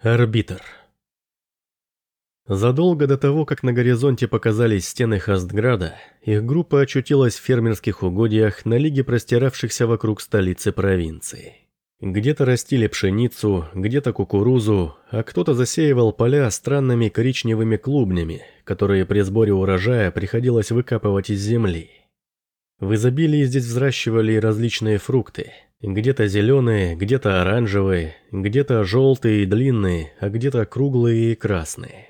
Арбитр. Задолго до того, как на горизонте показались стены Хастграда, их группа очутилась в фермерских угодьях на лиге простиравшихся вокруг столицы провинции. Где-то растили пшеницу, где-то кукурузу, а кто-то засеивал поля странными коричневыми клубнями, которые при сборе урожая приходилось выкапывать из земли. В изобилии здесь взращивали различные фрукты – где-то зеленые, где-то оранжевые, где-то желтые и длинные, а где-то круглые и красные.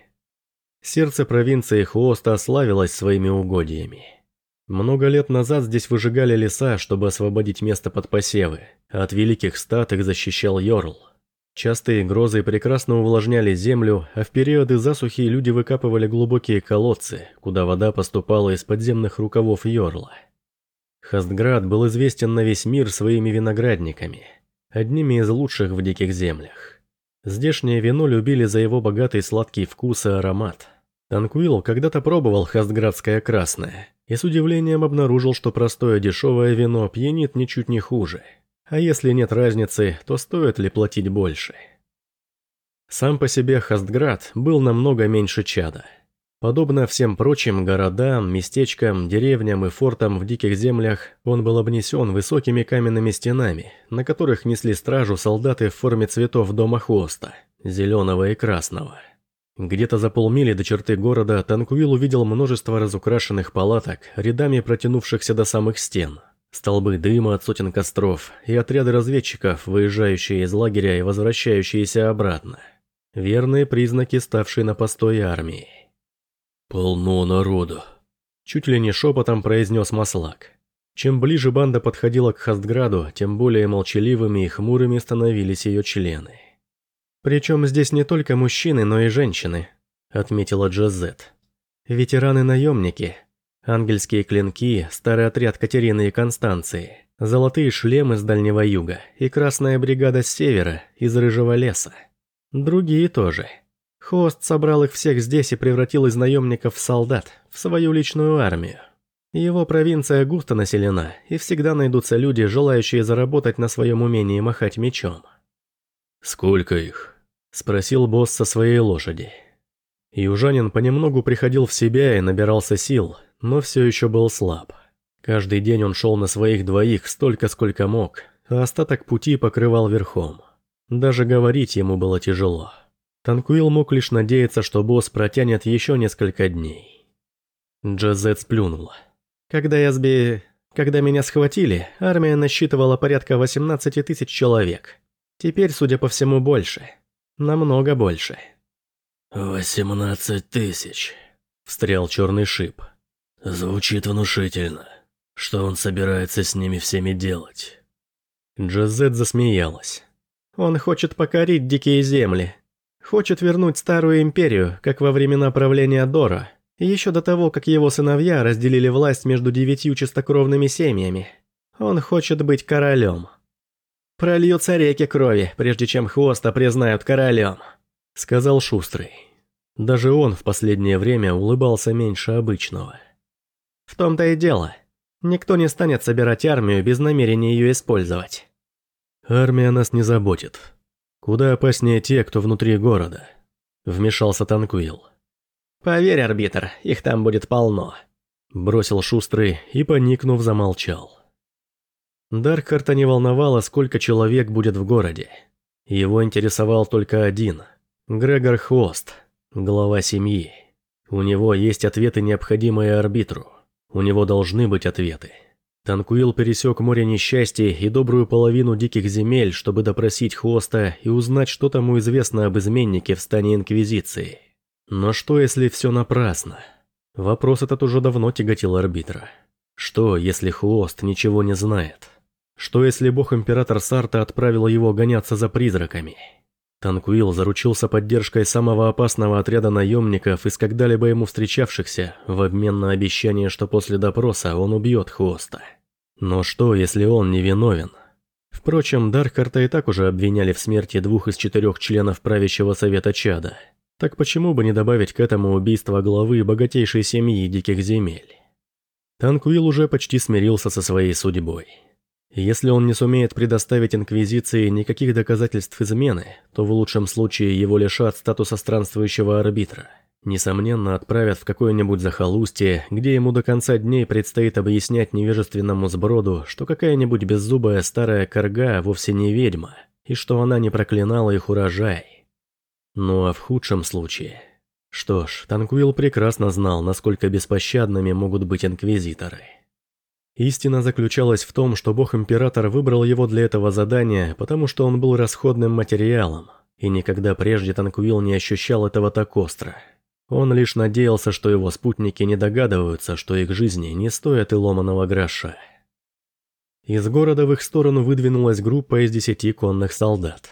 Сердце провинции Хуоста славилось своими угодьями. Много лет назад здесь выжигали леса, чтобы освободить место под посевы, а от великих стад их защищал Йорл. Частые грозы прекрасно увлажняли землю, а в периоды засухи люди выкапывали глубокие колодцы, куда вода поступала из подземных рукавов Йорла. Хастград был известен на весь мир своими виноградниками, одними из лучших в диких землях. Здешнее вино любили за его богатый сладкий вкус и аромат. Танкуил когда-то пробовал хастградское красное и с удивлением обнаружил, что простое дешевое вино пьянит ничуть не хуже. А если нет разницы, то стоит ли платить больше? Сам по себе Хастград был намного меньше чада – Подобно всем прочим городам, местечкам, деревням и фортам в диких землях, он был обнесен высокими каменными стенами, на которых несли стражу солдаты в форме цветов дома хвоста, зеленого и красного. Где-то за полмили до черты города Танкуил увидел множество разукрашенных палаток, рядами протянувшихся до самых стен, столбы дыма от сотен костров и отряды разведчиков, выезжающие из лагеря и возвращающиеся обратно. Верные признаки ставшей на постой армии. «Полно народу», – чуть ли не шепотом произнес Маслак. Чем ближе банда подходила к Хастграду, тем более молчаливыми и хмурыми становились ее члены. «Причем здесь не только мужчины, но и женщины», – отметила Джазет. «Ветераны-наемники, ангельские клинки, старый отряд Катерины и Констанции, золотые шлемы с Дальнего Юга и красная бригада с севера, из Рыжего леса. Другие тоже». Хост собрал их всех здесь и превратил из наемников в солдат, в свою личную армию. Его провинция густо населена, и всегда найдутся люди, желающие заработать на своем умении махать мечом. «Сколько их?» – спросил босс со своей лошади. Южанин понемногу приходил в себя и набирался сил, но все еще был слаб. Каждый день он шел на своих двоих столько, сколько мог, а остаток пути покрывал верхом. Даже говорить ему было тяжело. Танкуил мог лишь надеяться, что босс протянет еще несколько дней. Джазет сплюнула. «Когда я сби... Когда меня схватили, армия насчитывала порядка 18 тысяч человек. Теперь, судя по всему, больше. Намного больше». «Восемнадцать тысяч», — встрял черный шип. «Звучит внушительно. Что он собирается с ними всеми делать?» Джазет засмеялась. «Он хочет покорить дикие земли, Хочет вернуть старую империю, как во времена правления Дора, еще до того, как его сыновья разделили власть между девятью чистокровными семьями. Он хочет быть королем. «Прольются реки крови, прежде чем Хвоста признают королем», — сказал Шустрый. Даже он в последнее время улыбался меньше обычного. «В том-то и дело. Никто не станет собирать армию без намерения ее использовать». «Армия нас не заботит», Куда опаснее те, кто внутри города. Вмешался Танкуил. «Поверь, арбитр, их там будет полно», – бросил Шустрый и, поникнув, замолчал. Даркхарта не волновало, сколько человек будет в городе. Его интересовал только один – Грегор Хвост, глава семьи. У него есть ответы, необходимые арбитру. У него должны быть ответы. Танкуил пересек море несчастья и добрую половину диких земель, чтобы допросить Хвоста и узнать, что тому известно об изменнике в стане Инквизиции. Но что, если все напрасно? Вопрос этот уже давно тяготил арбитра. Что, если Хвост ничего не знает? Что, если бог-император Сарта отправил его гоняться за призраками? Танкуил заручился поддержкой самого опасного отряда наемников из когда-либо ему встречавшихся, в обмен на обещание, что после допроса он убьет Хвоста. Но что, если он невиновен? Впрочем, Даркарта и так уже обвиняли в смерти двух из четырех членов правящего совета Чада. Так почему бы не добавить к этому убийство главы богатейшей семьи диких земель? Танкуил уже почти смирился со своей судьбой. Если он не сумеет предоставить Инквизиции никаких доказательств измены, то в лучшем случае его лишат статуса странствующего арбитра. Несомненно, отправят в какое-нибудь захолустье, где ему до конца дней предстоит объяснять невежественному сброду, что какая-нибудь беззубая старая корга вовсе не ведьма, и что она не проклинала их урожай. Ну а в худшем случае... Что ж, Танквилл прекрасно знал, насколько беспощадными могут быть инквизиторы. Истина заключалась в том, что бог-император выбрал его для этого задания, потому что он был расходным материалом, и никогда прежде Танквилл не ощущал этого так остро. Он лишь надеялся, что его спутники не догадываются, что их жизни не стоят и ломаного гроша. Из города в их сторону выдвинулась группа из десяти конных солдат.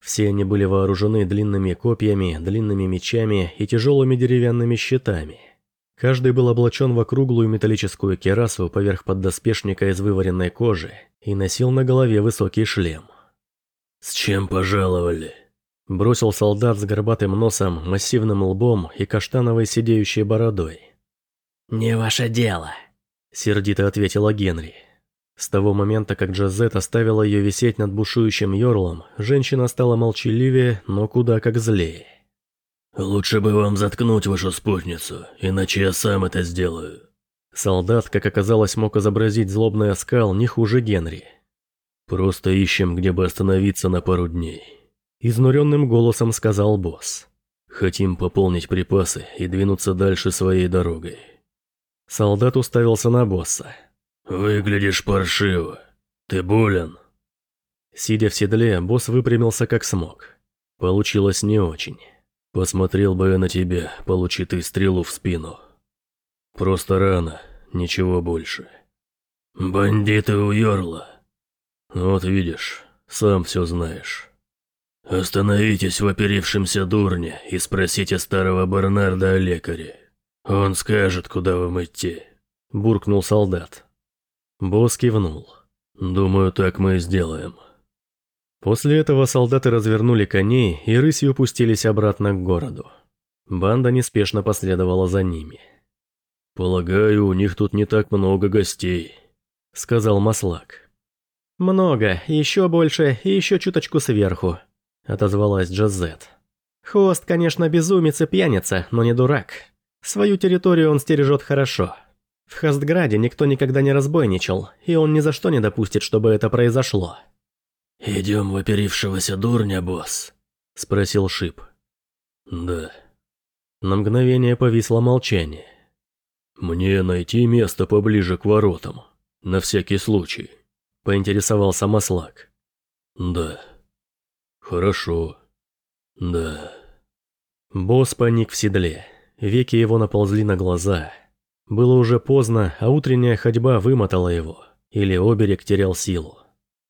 Все они были вооружены длинными копьями, длинными мечами и тяжелыми деревянными щитами. Каждый был облачен в округлую металлическую керасу поверх поддоспешника из вываренной кожи и носил на голове высокий шлем. «С чем пожаловали?» Бросил солдат с горбатым носом, массивным лбом и каштановой сидеющей бородой. «Не ваше дело», — сердито ответила Генри. С того момента, как Джазет оставила ее висеть над бушующим Йорлом, женщина стала молчаливее, но куда как злее. «Лучше бы вам заткнуть вашу спутницу, иначе я сам это сделаю». Солдат, как оказалось, мог изобразить злобный оскал не хуже Генри. «Просто ищем, где бы остановиться на пару дней». Изнуренным голосом сказал босс. «Хотим пополнить припасы и двинуться дальше своей дорогой». Солдат уставился на босса. «Выглядишь паршиво. Ты болен?» Сидя в седле, босс выпрямился как смог. Получилось не очень. «Посмотрел бы я на тебя, получи ты стрелу в спину. Просто рано, ничего больше». «Бандиты у Йорла». «Вот видишь, сам все знаешь». «Остановитесь в оперившемся дурне и спросите старого Барнарда о лекаре. Он скажет, куда вам идти», – буркнул солдат. Босс кивнул. «Думаю, так мы и сделаем». После этого солдаты развернули коней и рысью пустились обратно к городу. Банда неспешно последовала за ними. «Полагаю, у них тут не так много гостей», — сказал Маслак. «Много, еще больше и еще чуточку сверху», — отозвалась Джазет. «Хост, конечно, безумец и пьяница, но не дурак. Свою территорию он стережет хорошо». В Хастграде никто никогда не разбойничал, и он ни за что не допустит, чтобы это произошло. «Идем в оперившегося дурня, босс?» – спросил Шип. «Да». На мгновение повисло молчание. «Мне найти место поближе к воротам, на всякий случай», – поинтересовался Маслак. «Да». «Хорошо». «Да». Босс паник в седле, веки его наползли на глаза – было уже поздно, а утренняя ходьба вымотала его. Или оберег терял силу.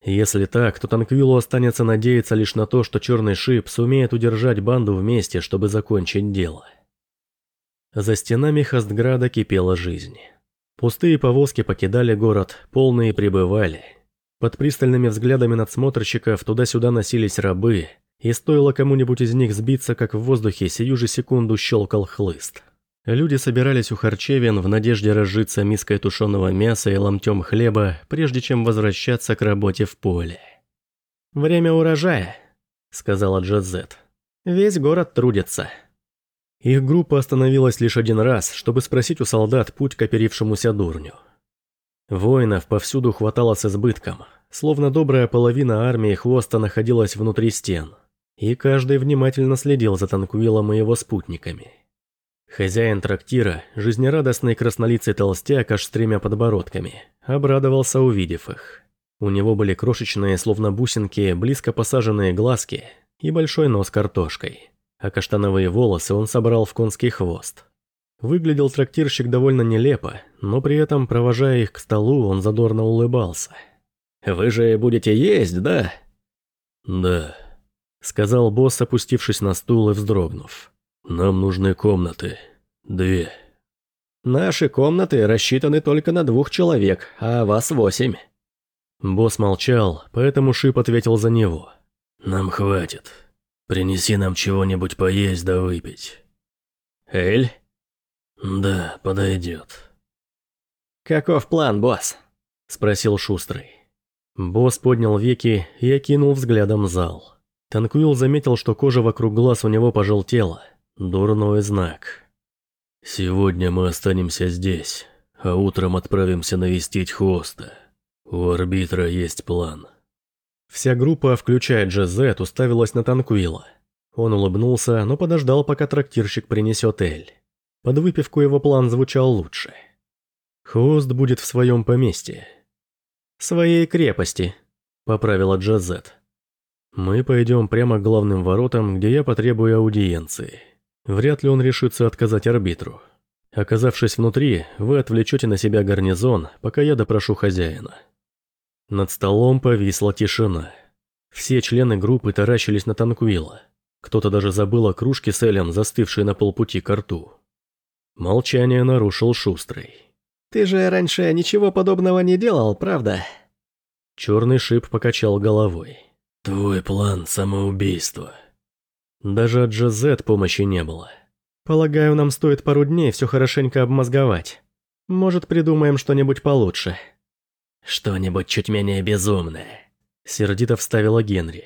Если так, то Танквилу останется надеяться лишь на то, что Черный Шип сумеет удержать банду вместе, чтобы закончить дело. За стенами Хастграда кипела жизнь. Пустые повозки покидали город, полные прибывали. Под пристальными взглядами надсмотрщиков туда-сюда носились рабы, и стоило кому-нибудь из них сбиться, как в воздухе сию же секунду щелкал хлыст. Люди собирались у харчевин в надежде разжиться миской тушеного мяса и ломтем хлеба, прежде чем возвращаться к работе в поле. «Время урожая», — сказала Джозет. «Весь город трудится». Их группа остановилась лишь один раз, чтобы спросить у солдат путь к оперившемуся дурню. Воинов повсюду хватало с избытком, словно добрая половина армии Хвоста находилась внутри стен, и каждый внимательно следил за Танкуилом и его спутниками. Хозяин трактира, жизнерадостный краснолицый толстяк аж с тремя подбородками, обрадовался, увидев их. У него были крошечные, словно бусинки, близко посаженные глазки и большой нос картошкой, а каштановые волосы он собрал в конский хвост. Выглядел трактирщик довольно нелепо, но при этом, провожая их к столу, он задорно улыбался. «Вы же будете есть, да?» «Да», — сказал босс, опустившись на стул и вздрогнув. Нам нужны комнаты. Две. Наши комнаты рассчитаны только на двух человек, а вас восемь. Босс молчал, поэтому Шип ответил за него. Нам хватит. Принеси нам чего-нибудь поесть да выпить. Эль? Да, подойдет. Каков план, босс? Спросил Шустрый. Босс поднял веки и окинул взглядом зал. Танкуил заметил, что кожа вокруг глаз у него пожелтела. Дурной знак. «Сегодня мы останемся здесь, а утром отправимся навестить Хоста. У арбитра есть план». Вся группа, включая Джезет, уставилась на Танкуила. Он улыбнулся, но подождал, пока трактирщик принесет Эль. Под выпивку его план звучал лучше. Хост будет в своем поместье. «Своей крепости», — поправила Джазет. «Мы пойдем прямо к главным воротам, где я потребую аудиенции. Вряд ли он решится отказать арбитру. Оказавшись внутри, вы отвлечете на себя гарнизон, пока я допрошу хозяина». Над столом повисла тишина. Все члены группы таращились на Танкуила. Кто-то даже забыл о кружке с Элем, застывшей на полпути к рту. Молчание нарушил Шустрый. «Ты же раньше ничего подобного не делал, правда?» Черный шип покачал головой. «Твой план – самоубийство». Даже от Джазет помощи не было. Полагаю, нам стоит пару дней все хорошенько обмозговать. Может, придумаем что-нибудь получше. Что-нибудь чуть менее безумное. Сердито вставила Генри.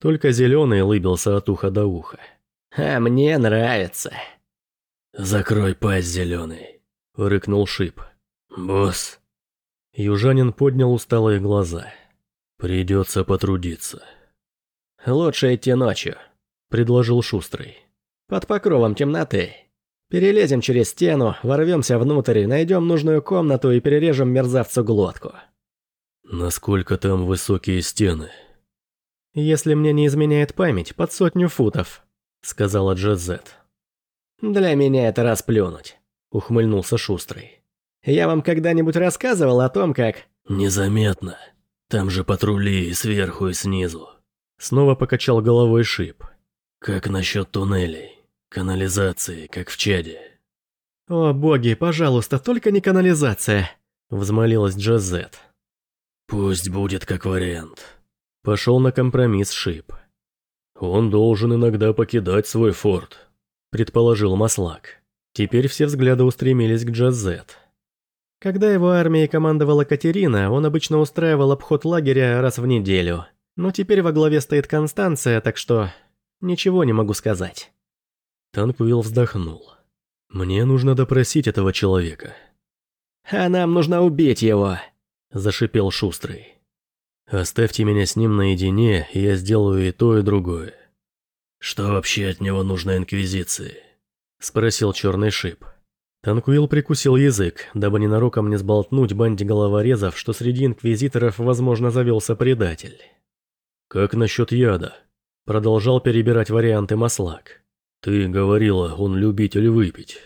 Только зеленый улыбился от уха до уха. «А мне нравится». «Закрой пасть, зеленый», — рыкнул Шип. «Босс». Южанин поднял усталые глаза. «Придется потрудиться». «Лучше идти ночью», — предложил Шустрый. «Под покровом темноты. Перелезем через стену, ворвемся внутрь, найдем нужную комнату и перережем мерзавцу глотку». «Насколько там высокие стены?» «Если мне не изменяет память, под сотню футов», — сказала Джезет. «Для меня это расплюнуть», — ухмыльнулся Шустрый. «Я вам когда-нибудь рассказывал о том, как...» «Незаметно. Там же патрули и сверху, и снизу». Снова покачал головой Шип. «Как насчет туннелей? Канализации, как в Чаде?» «О боги, пожалуйста, только не канализация», — взмолилась Джазет. «Пусть будет как вариант», Пошел на компромисс Шип. «Он должен иногда покидать свой форт», – предположил Маслак. Теперь все взгляды устремились к Джазет. Когда его армией командовала Катерина, он обычно устраивал обход лагеря раз в неделю. Но теперь во главе стоит Констанция, так что... Ничего не могу сказать. Танквилл вздохнул. «Мне нужно допросить этого человека». «А нам нужно убить его», – зашипел Шустрый. Оставьте меня с ним наедине, и я сделаю и то, и другое. Что вообще от него нужно Инквизиции? Спросил черный шип. Танкуил прикусил язык, дабы ненароком не сболтнуть банде головорезов, что среди инквизиторов, возможно, завелся предатель. «Как насчет яда?» Продолжал перебирать варианты Маслак. «Ты говорила, он любитель выпить».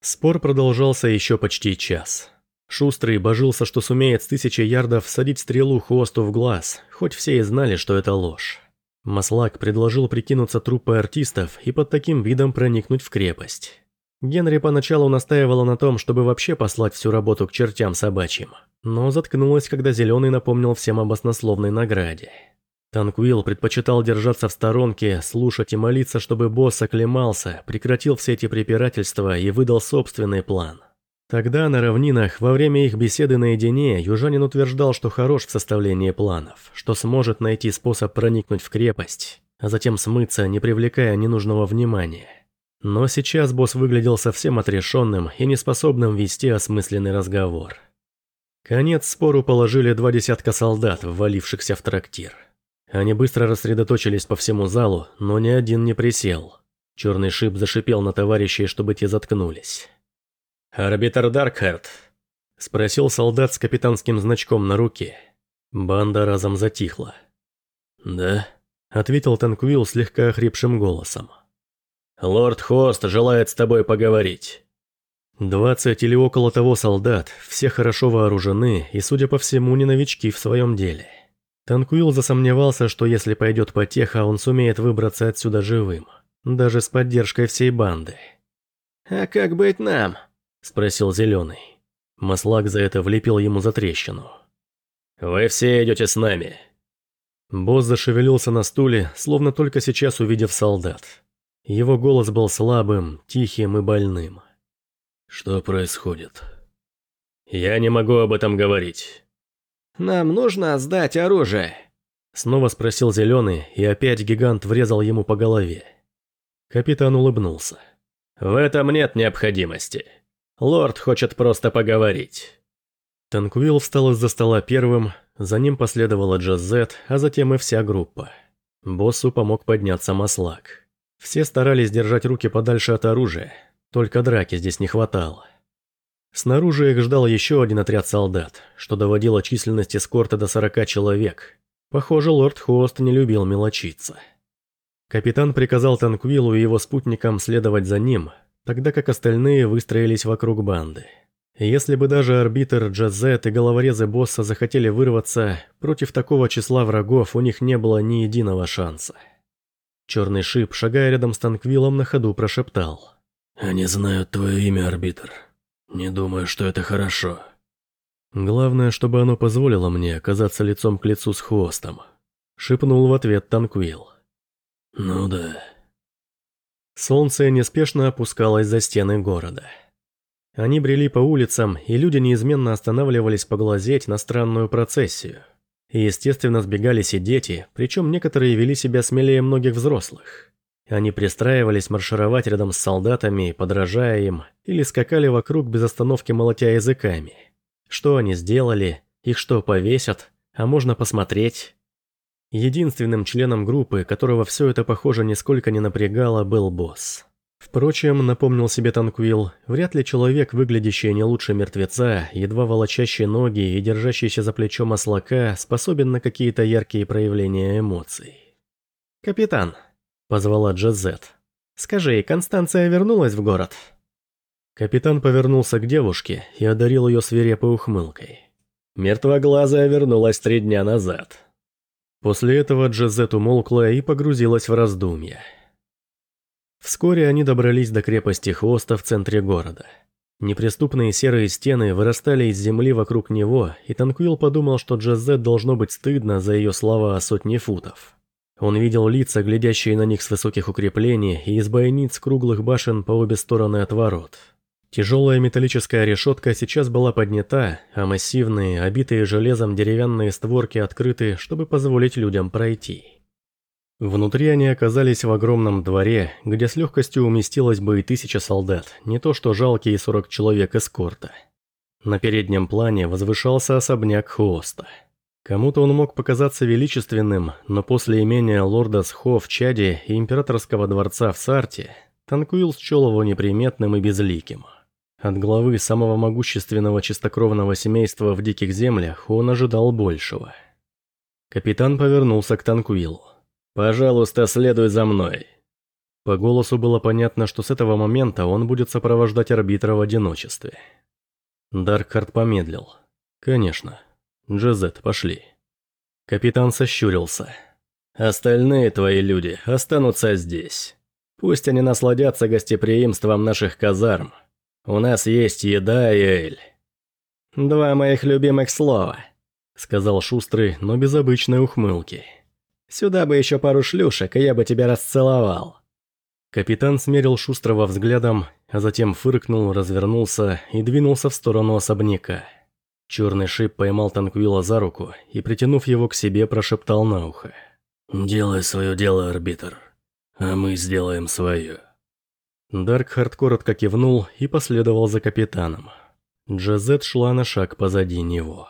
Спор продолжался еще почти час. Шустрый божился, что сумеет с тысячи ярдов садить стрелу хвосту в глаз, хоть все и знали, что это ложь. Маслак предложил прикинуться труппой артистов и под таким видом проникнуть в крепость. Генри поначалу настаивала на том, чтобы вообще послать всю работу к чертям собачьим, но заткнулась, когда Зеленый напомнил всем об баснословной награде. Танквилл предпочитал держаться в сторонке, слушать и молиться, чтобы босс оклемался, прекратил все эти препирательства и выдал собственный план. Тогда на равнинах, во время их беседы наедине, южанин утверждал, что хорош в составлении планов, что сможет найти способ проникнуть в крепость, а затем смыться, не привлекая ненужного внимания. Но сейчас босс выглядел совсем отрешенным и неспособным вести осмысленный разговор. Конец спору положили два десятка солдат, ввалившихся в трактир. Они быстро рассредоточились по всему залу, но ни один не присел. Черный шип зашипел на товарищей, чтобы те заткнулись. «Арбитр Даркхарт?» – спросил солдат с капитанским значком на руке. Банда разом затихла. «Да?» – ответил Танквилл слегка охрипшим голосом. «Лорд Хост желает с тобой поговорить». Двадцать или около того солдат, все хорошо вооружены и, судя по всему, не новички в своем деле. Танкуил засомневался, что если пойдет потеха, он сумеет выбраться отсюда живым, даже с поддержкой всей банды. «А как быть нам?» – спросил Зеленый. Маслак за это влепил ему за трещину. «Вы все идете с нами». Босс зашевелился на стуле, словно только сейчас увидев солдат. Его голос был слабым, тихим и больным. «Что происходит?» «Я не могу об этом говорить». Нам нужно сдать оружие. Снова спросил Зеленый, и опять гигант врезал ему по голове. Капитан улыбнулся. В этом нет необходимости. Лорд хочет просто поговорить. Танквилл встал из-за стола первым, за ним последовала Джазет, а затем и вся группа. Боссу помог подняться Маслак. Все старались держать руки подальше от оружия, только драки здесь не хватало. Снаружи их ждал еще один отряд солдат, что доводило численность эскорта до 40 человек. Похоже, лорд Хост не любил мелочиться. Капитан приказал Танквилу и его спутникам следовать за ним, тогда как остальные выстроились вокруг банды. Если бы даже арбитр, Джазет и головорезы босса захотели вырваться, против такого числа врагов у них не было ни единого шанса. Черный шип, шагая рядом с Танквилом, на ходу прошептал. «Они знают твое имя, арбитр. Не думаю, что это хорошо». «Главное, чтобы оно позволило мне оказаться лицом к лицу с хвостом», — шепнул в ответ Танквил. «Ну да». Солнце неспешно опускалось за стены города. Они брели по улицам, и люди неизменно останавливались поглазеть на странную процессию. Естественно, сбегались и дети, причем некоторые вели себя смелее многих взрослых. Они пристраивались маршировать рядом с солдатами, подражая им, или скакали вокруг без остановки молотя языками. Что они сделали, их что повесят, а можно посмотреть. Единственным членом группы, которого все это, похоже, нисколько не напрягало, был босс. Впрочем, напомнил себе Танквилл, вряд ли человек, выглядящий не лучше мертвеца, едва волочащий ноги и держащийся за плечо маслака, способен на какие-то яркие проявления эмоций. «Капитан», — позвала Джазет, — «скажи, Констанция вернулась в город?» Капитан повернулся к девушке и одарил ее свирепой ухмылкой. «Мертвоглазая вернулась три дня назад». После этого Джазет умолкла и погрузилась в раздумья. Вскоре они добрались до крепости Хвоста в центре города. Неприступные серые стены вырастали из земли вокруг него, и Танквилл подумал, что Джазет должно быть стыдно за ее слова о сотне футов. Он видел лица, глядящие на них с высоких укреплений, и из бойниц круглых башен по обе стороны от ворот. Тяжелая металлическая решетка сейчас была поднята, а массивные, обитые железом деревянные створки открыты, чтобы позволить людям пройти. Внутри они оказались в огромном дворе, где с легкостью уместилось бы и тысяча солдат, не то что жалкие 40 человек эскорта. На переднем плане возвышался особняк Хвоста. Кому-то он мог показаться величественным, но после имения лорда Схо в Чаде и императорского дворца в Сарте, Танкуил счел его неприметным и безликим. От главы самого могущественного чистокровного семейства в Диких Землях он ожидал большего. Капитан повернулся к Танкуилу. «Пожалуйста, следуй за мной». По голосу было понятно, что с этого момента он будет сопровождать арбитра в одиночестве. Даркхард помедлил. «Конечно. Джезет, пошли». Капитан сощурился. «Остальные твои люди останутся здесь. Пусть они насладятся гостеприимством наших казарм. У нас есть еда и эль». «Два моих любимых слова», — сказал Шустрый, но без обычной ухмылки. Сюда бы еще пару шлюшек, и я бы тебя расцеловал». Капитан смерил Шустрого взглядом, а затем фыркнул, развернулся и двинулся в сторону особняка. Черный шип поймал Танквила за руку и, притянув его к себе, прошептал на ухо. «Делай свое дело, арбитр, а мы сделаем свое». Даркхард коротко кивнул и последовал за капитаном. Джазет шла на шаг позади него.